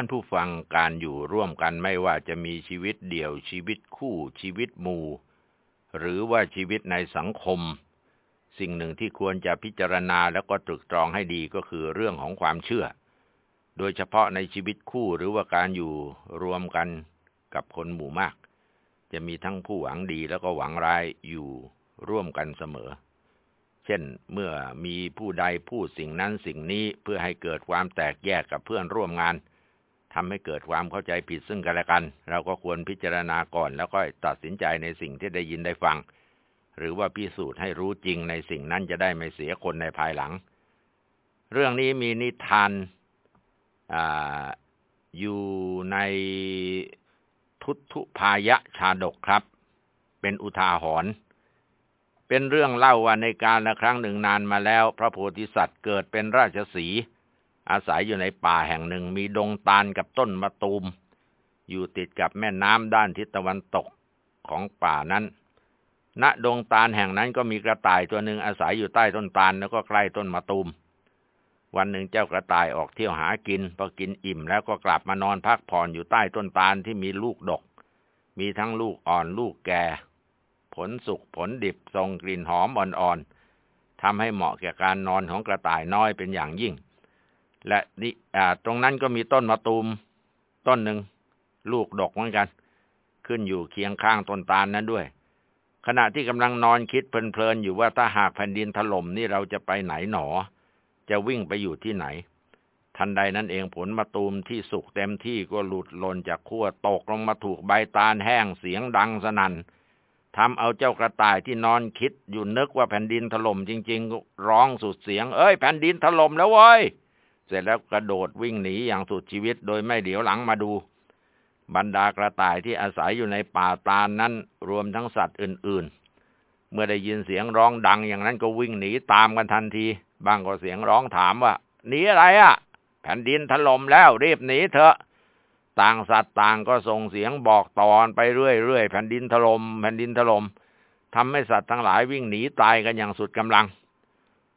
ท่านผู้ฟังการอยู่ร่วมกันไม่ว่าจะมีชีวิตเดี่ยวชีวิตคู่ชีวิตหมู่ หรือว่าชีวิตในสังคม สิ่งหนึ่งที่ควรจะพิจารณาแล้วก็ตรึกตรองให้ดีก็คือเรื่องของความเชื่อ โดยเฉพาะในชีวิตคู่หรือว่าการอยู่รวมกันกับคนหมู่มาก จะมีทั้งผู้หวังดีแล้วก็หวังร้ายอยู่ร่วมกันเสมอ เช่น เมื่อมีผู้ใดพูดสิ่งนั้นสิ่งนี้เพื่อให้เกิดความแตกแยกกับเพื่อนร่วมงาน ทำให้เกิดความเข้าใจผิดซึ่งกันและกัน เราก็ควรพิจารณาก่อนแล้วก็ตัดสินใจในสิ่งที่ได้ยินได้ฟัง หรือว่าพิสูจน์ให้รู้จริงในสิ่งนั้นจะได้ไม่เสียคนในภายหลัง เรื่องนี้มีนิทานออยู่ในทุตุพายะชาดกครับ เป็นอุทาหรณ์เป็นเรื่องเล่าว่าในการละครั้งหนึ่งนานมาแล้ว พระโพธิสัตว์เกิดเป็นราชสี อาศัยอยู่ในป่าแห่งหนึ่งมีดงตาลกับต้นมะตูม อยู่ติดกับแม่น้ำด้านทิศตะวันตกของป่านั้น ณ ดงตาลแห่งนั้นก็มีกระต่ายตัวหนึ่งอาศัยอยู่ใต้ต้นตาลแล้วก็ใกล้ต้นมะตูม วันหนึ่งเจ้ากระต่ายออกเที่ยวหากินพอกินอิ่มแล้วก็กลับมานอนพักผ่อนอยู่ใต้ต้นตาลที่มีลูกดก มีทั้งลูกอ่อนลูกแก่ ผลสุกผลดิบทรงกลิ่นหอมอ่อนๆทำให้เหมาะแก่การนอนของกระต่ายน้อยเป็นอย่างยิ่ง และนี่ตรงนั้นก็มีต้นมะตูมต้นหนึ่งลูกดกเหมือนกัน ขึ้นอยู่เคียงข้างต้นตาลนั้นด้วย ขณะที่กำลังนอนคิดเพลินๆอยู่ว่าถ้าหากแผ่นดินถล่มนี่เราจะไปไหนหนอ จะวิ่งไปอยู่ที่ไหน ทันใดนั้นเองผลมะตูมที่สุกเต็มที่ก็หลุดหล่นจากขั้วตกลงมาถูกใบตาลแห้งเสียงดังสนั่นทำเอาเจ้ากระต่ายที่นอนคิดอยู่นึกว่าแผ่นดินถล่มจริง ๆ ร้องสุดเสียง เอ้ยแผ่นดินถล่มแล้วเว้ย เสร็จแล้วกระโดดวิ่งหนีอย่างสุดชีวิตโดยไม่เดี๋ยวหลังมาดู บรรดากระต่ายที่อาศัยอยู่ในป่าตาลนั้นรวมทั้งสัตว์อื่น ๆ เมื่อได้ยินเสียงร้องดังอย่างนั้นก็วิ่งหนีตามกันทันที บางก็เสียงร้องถามว่าหนีอะไรอะ่ะ แผ่นดินถล่มแล้วรีบหนีเถอะ ต่างสัตว์ต่างก็ส่งเสียงบอกตอนไปเรื่อยๆแผ่นดินถลม่มแผ่นดินถลม่มทำให้สัตว์ทั้งหลายวิ่งหนีตายกันอย่างสุดกำลัง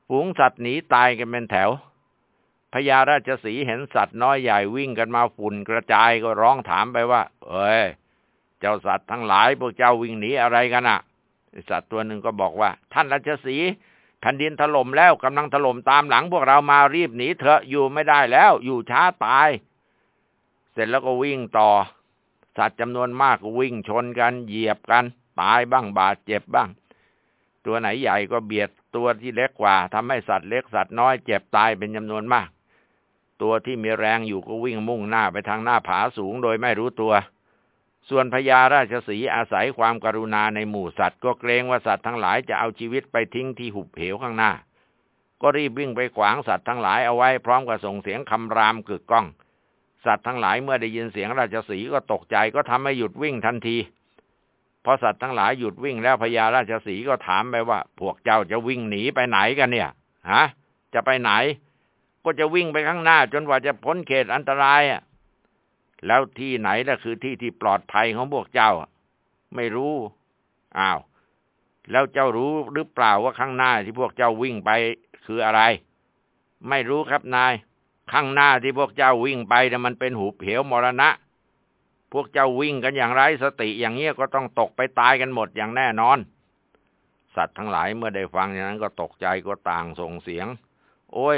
ฝูงสัตว์หนีตายกันเป็นแถว พญาราชสีเห็นสัตว์น้อยใหญ่วิ่งกันมาฝุ่นกระจายก็ร้องถามไปว่า เอ้ย เจ้าสัตว์ทั้งหลายพวกเจ้าวิ่งหนีอะไรกันอะสัตว์ตัวหนึ่งก็บอกว่า ท่านราชสีแผ่นดินถล่มแล้วกำลังถล่มตามหลังพวกเรามารีบหนีเถอะอยู่ไม่ได้แล้ว อยู่ช้าตาย เสร็จแล้วก็วิ่งต่อ สัตว์จำนวนมากก็วิ่งชนกันเหยียบกัน ตายบ้างบาดเจ็บบ้าง ตัวไหนใหญ่ก็เบียดตัวที่เล็กกว่าทำให้สัตว์เล็กสัตว์น้อยเจ็บตายเป็นจำนวนมาก ตัวที่มีแรงอยู่ก็วิ่งมุ่งหน้าไปทางหน้าผาสูงโดยไม่รู้ตัว ส่วนพญาราชสีอาศัยความกรุณาในหมู่สัตว์ก็เกรงว่าสัตว์ทั้งหลายจะเอาชีวิตไปทิ้งที่หุบเหวข้างหน้า ก็รีบวิ่งไปขวางสัตว์ทั้งหลายเอาไว้พร้อมกับส่งเสียงคำรามกึกก้อง สัตว์ทั้งหลายเมื่อได้ยินเสียงราชสีก็ตกใจก็ทำให้หยุดวิ่งทันทีพอสัตว์ทั้งหลายหยุดวิ่งแล้วพญาราชสีก็ถามไปว่า พวกเจ้าจะวิ่งหนีไปไหนกันเนี่ย ฮะ จะไปไหน ก็จะวิ่งไปข้างหน้า จนกว่าจะพ้นเขตอันตรายอะ แล้วที่ไหนล่ะคือที่ที่ปลอดภัยของพวกเจ้าไม่รู้อ้าว แล้วเจ้ารู้หรือเปล่าว่าข้างหน้าที่พวกเจ้าวิ่งไปคืออะไร ไม่รู้ครับนาย ข้างหน้าที่พวกเจ้าวิ่งไปน่ะมันเป็นหุบเหวมรณะ พวกเจ้าวิ่งกันอย่างไรสติอย่างเงี้ยก็ต้องตกไปตายกันหมดอย่างแน่นอน สัตว์ทั้งหลายเมื่อได้ฟังอย่างนั้นก็ตกใจก็ต่างส่งเสียง โอ้ย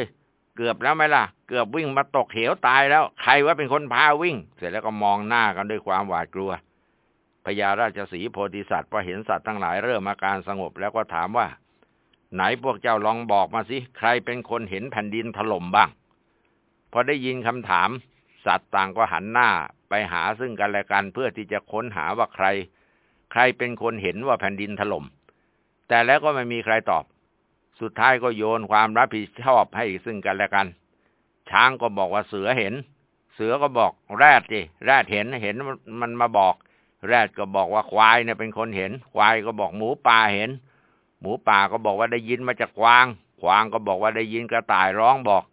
เกือบแล้วไหมล่ะ เกือบวิ่งมาตกเหวตายแล้ว ใครว่าเป็นคนพาวิ่ง เสร็จแล้วก็มองหน้ากันด้วยความหวาดกลัวพญาราชสีโพธิสัตว์พอเห็นสัตว์ทั้งหลายเริ่มอาการสงบแล้วก็ถามว่า ไหนพวกเจ้าลองบอกมาสิใครเป็นคนเห็นแผ่นดินถล่มบ้าง พอได้ยินคำถาม สัตว์ต่างก็หันหน้าไปหาซึ่งกันและกันเพื่อที่จะค้นหาว่าใคร ใครเป็นคนเห็นว่าแผ่นดินถล่มแต่แล้วก็ไม่มีใครตอบ สุดท้ายก็โยนความรับผิดชอบให้ซึ่งกันและกัน ช้างก็บอกว่าเสือเห็น เสือก็บอกแรดสิแรดเห็นเห็นมันมาบอก แรดก็บอกว่าควายเนี่ยเป็นคนเห็น ควายก็บอกหมูป่าเห็น หมูป่าก็บอกว่าได้ยินมาจากควางควางก็บอกว่าได้ยินกระต่ายร้องบอก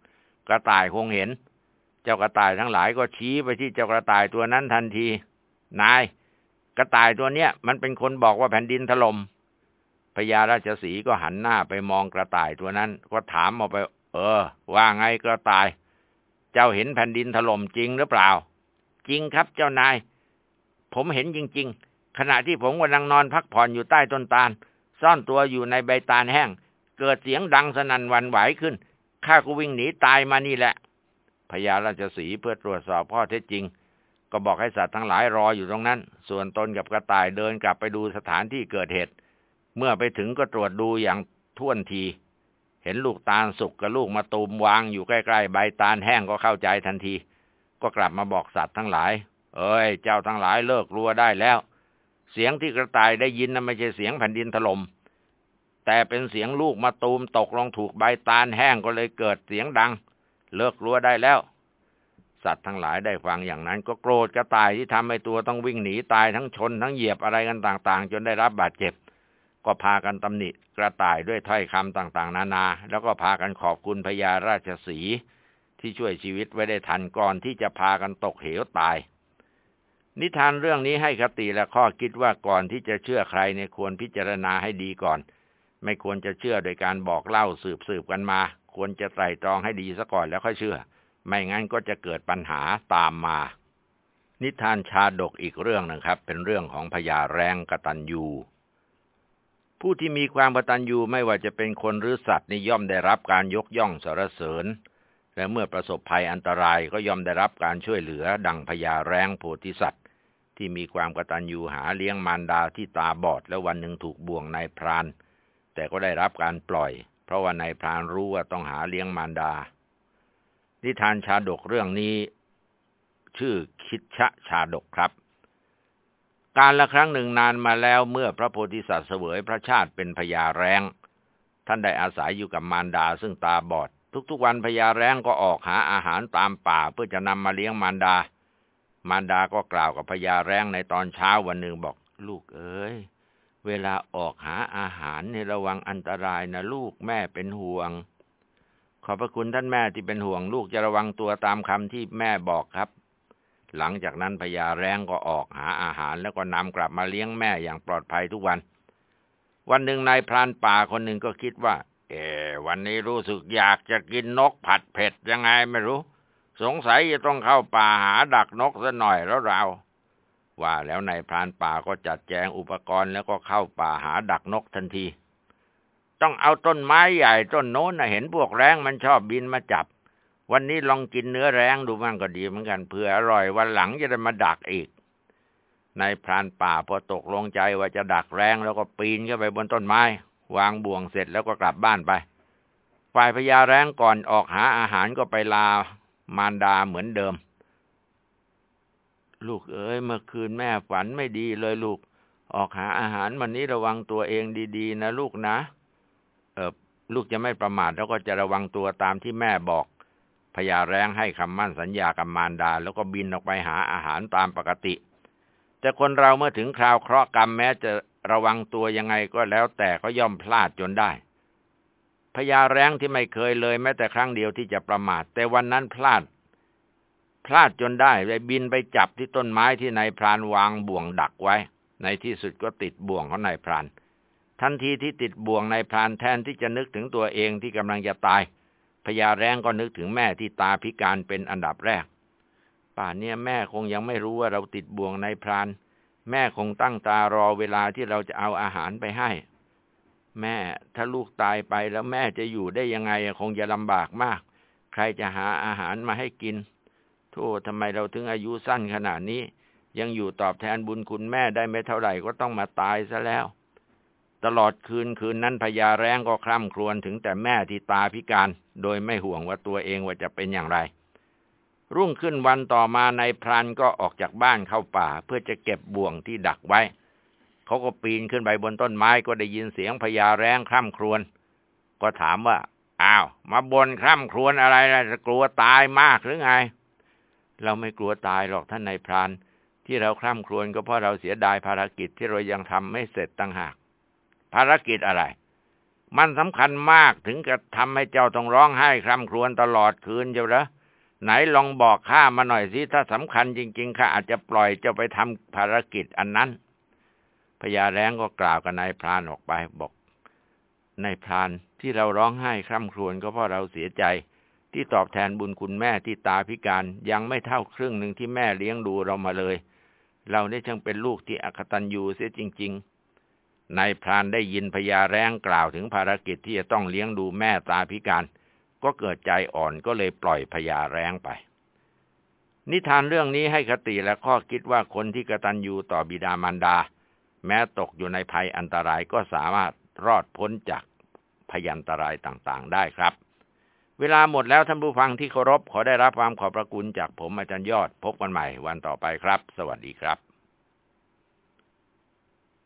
กระต่ายคงเห็น เจ้ากระต่ายทั้งหลายก็ชี้ไปที่เจ้ากระต่ายตัวนั้นทันที นาย กระต่ายตัวเนี้ยมันเป็นคนบอกว่าแผ่นดินถลม่ม พญาราชสีก็หันหน้าไปมองกระต่ายตัวนั้น ก็ถามออกไป เออ ว่าไงกระต่าย เจ้าเห็นแผ่นดินถล่มจริงหรือเปล่า จริงครับเจ้านาย ผมเห็นจริง ๆ ขณะที่ผมกำลังนอนพักผ่อนอยู่ใต้ต้นตาล ซ่อนตัวอยู่ในใบตาลแห้ง เกิดเสียงดังสนั่นวันไหวขึ้นข้าก็วิ่งหนีตายมานี่แหละพญาราชสีเพื่อตรวจสอบข้อเท็จจริง ก็บอกให้สัตว์ทั้งหลายรออยู่ตรงนั้น ส่วนตนกับกระต่ายเดินกลับไปดูสถานที่เกิดเหตุ เมื่อไปถึงก็ตรวจดูอย่างท่วนที เห็นลูกตาลสุกกับลูกมาตูมวางอยู่ใกล้ๆใบตาลแห้งก็เข้าใจทันที ก็กลับมาบอกสัตว์ทั้งหลาย เอ้ย เจ้าทั้งหลายเลิกรัวได้แล้ว เสียงที่กระต่ายได้ยินนั้นไม่ใช่เสียงแผ่นดินถลม่มแต่เป็นเสียงลูกมาตูมตกลงถูกใบตาลแห้งก็เลยเกิดเสียงดัง เลิกรัวได้แล้ว สัตว์ทั้งหลายได้ฟังอย่างนั้น ก็โกรธกระต่ายที่ทำให้ตัวต้องวิ่งหนีตายทั้งชนทั้งเหยียบอะไรกันต่าง ๆ จนได้รับบาดเจ็บ ก็พากันตำหนิกระต่ายด้วยถ้อยคำต่างๆ นานา แล้วก็พากันขอบคุณพญาราชสีที่ช่วยชีวิตไว้ได้ทันก่อนที่จะพากันตกเหวตาย นิทานเรื่องนี้ให้คติและข้อคิดว่าก่อนที่จะเชื่อใครเนี่ยควรพิจารณาให้ดีก่อน ไม่ควรจะเชื่อโดยการบอกเล่าสืบสืบกันมา ควรจะไตร่ตรองให้ดีซะก่อนแล้วค่อยเชื่อ ไม่งั้นก็จะเกิดปัญหาตามมา นิทานชาดกอีกเรื่องนึงครับ เป็นเรื่องของพญาแรงกตัญญู ผู้ที่มีความกตัญญูไม่ว่าจะเป็นคนหรือสัตว์นี่ย่อมได้รับการยกย่องสรรเสริญ และเมื่อประสบภัยอันตรายก็ย่อมได้รับการช่วยเหลือ ดังพญาแรงโพธิสัตว์ ที่มีความกตัญญูหาเลี้ยงมารดาที่ตาบอดแล้ววันหนึ่งถูกบ่วงนายพราน แต่ก็ได้รับการปล่อย เพราะว่านายพรานรู้ว่าต้องหาเลี้ยงมารดา นิทานชาดกเรื่องนี้ ชื่อคิดชะชาดกครับ การละครั้งหนึ่งนานมาแล้วเมื่อพระโพธิสัตว์เสวยพระชาติเป็นพญาแรงท่านได้อาศัยอยู่กับมารดาซึ่งตาบอด ทุกๆวันพญาแรงก็ออกหาอาหารตามป่าเพื่อจะนำมาเลี้ยงมารดา มารดาก็กล่าวกับพญาแรงในตอนเช้าวันหนึ่งบอกลูกเอ๋ยเวลาออกหาอาหารในระวังอันตรายนะลูกแม่เป็นห่วง ขอบพระคุณท่านแม่ที่เป็นห่วงลูกจะระวังตัวตามคำที่แม่บอกครับ หลังจากนั้นพญาแรงก็ออกหาอาหารแล้วก็นำกลับมาเลี้ยงแม่อย่างปลอดภัยทุกวัน วันหนึ่งนายพรานป่าคนหนึ่งก็คิดว่าเออวันนี้รู้สึกอยากจะกินนกผัดเผ็ดยังไงไม่รู้ สงสัยจะต้องเข้าป่าหาดักนกซะหน่อยแล้วเรา ว่าแล้วนายพรานป่าก็จัดแจงอุปกรณ์แล้วก็เข้าป่าหาดักนกทันที ต้องเอาต้นไม้ใหญ่ต้นโน้นนะเห็นพวกแรงมันชอบบินมาจับ วันนี้ลองกินเนื้อแรงดูมันก็ดีเหมือนกันเผื่ออร่อยวันหลังจะได้มาดักอีกนายพรานป่าพอตกลงใจว่าจะดักแรงแล้วก็ปีนขึ้นไปบนต้นไม้ วางบ่วงเสร็จแล้วก็กลับบ้านไป ฝ่ายพญาแรงก่อนออกหาอาหารก็ไปลามารดาเหมือนเดิม ลูกเอ๋ยเมื่อคืนแม่ฝันไม่ดีเลยลูก ออกหาอาหารวันนี้ระวังตัวเองดีๆ นะลูกนะ เออลูกจะไม่ประมาทแล้วก็จะระวังตัวตามที่แม่บอก พญาแรงให้คำมั่นสัญญากับมารดา แล้วก็บินออกไปหาอาหารตามปกติ แต่คนเราเมื่อถึงคราวเคราะห์กรรมแม้จะระวังตัวยังไงก็แล้วแต่ก็ย่อมพลาดจนได้พญาแรงที่ไม่เคยเลยแม้แต่ครั้งเดียวที่จะประมาท แต่วันนั้นพลาด พลาดจนได้ไปบินไปจับที่ต้นไม้ที่นายพรานวางบ่วงดักไว้ ในที่สุดก็ติดบ่วงของนายพราน ทันทีที่ติดบ่วงนายพรานแทนที่จะนึกถึงตัวเองที่กำลังจะตาย พญาแรงก็นึกถึงแม่ที่ตาพิการเป็นอันดับแรก ป่านนี้แม่คงยังไม่รู้ว่าเราติดบ่วงนายพราน แม่คงตั้งตารอเวลาที่เราจะเอาอาหารไปให้ แม่ถ้าลูกตายไปแล้วแม่จะอยู่ได้ยังไงคงจะลำบากมาก ใครจะหาอาหารมาให้กิน โธ่ทำไมเราถึงอายุสั้นขนาดนี้ ยังอยู่ตอบแทนบุญคุณแม่ได้ไม่เท่าไหร่ก็ต้องมาตายซะแล้ว ตลอดคืนคืนนั้นพญาแรงก็คร่ำครวญถึงแต่แม่ที่ตาพิการ โดยไม่ห่วงว่าตัวเองว่าจะเป็นอย่างไร รุ่งขึ้นวันต่อมาในพรานก็ออกจากบ้านเข้าป่า เพื่อจะเก็บบ่วงที่ดักไว้ เขาก็ปีนขึ้นไปบนต้นไม้ก็ได้ยินเสียงพญาแรงคร่ำครวญก็ถามว่า อ้าว มาบนคร่ำครวญอะไรล่ะจะกลัวตายมากหรือไง เราไม่กลัวตายหรอกท่านนายพราน ที่เราคร่ำครวญก็เพราะเราเสียดายภารกิจที่เรายังทำไม่เสร็จตั้งหาก ภารกิจอะไร มันสำคัญมากถึงกับทำให้เจ้าต้องร้องไห้คร่ำครวญตลอดคืนเจ้าเหรอไหนลองบอกข้ามาหน่อยสิถ้าสำคัญจริงๆข้าอาจจะปล่อยเจ้าไปทำภารกิจอันนั้นพญาแรงก็กล่าวกับนายพรานออกไปบอกนายพรานที่เราร้องไห้คร่ำครวญก็เพราะเราเสียใจ ที่ตอบแทนบุญคุณแม่ที่ตาพิการยังไม่เท่าครึ่งหนึ่งที่แม่เลี้ยงดูเรามาเลย เราได้ช่างเป็นลูกที่อกตันยูเสียจริง ๆ นายพรานได้ยินพญาแรงกล่าวถึงภารกิจที่จะต้องเลี้ยงดูแม่ตาพิการ ก็เกิดใจอ่อนก็เลยปล่อยพญาแรงไป นิทานเรื่องนี้ให้คติและข้อคิดว่าคนที่กตัญญูต่อบิดามารดา แม้ตกอยู่ในภัยอันตรายก็สามารถรอดพ้นจากพยันตรายต่างๆ ได้ครับ เวลาหมดแล้วท่านผู้ฟังที่เคารพขอได้รับความขอบพระคุณจากผมอาจารย์ยอดพบกันใหม่วันต่อไปครับ สวัสดีครับ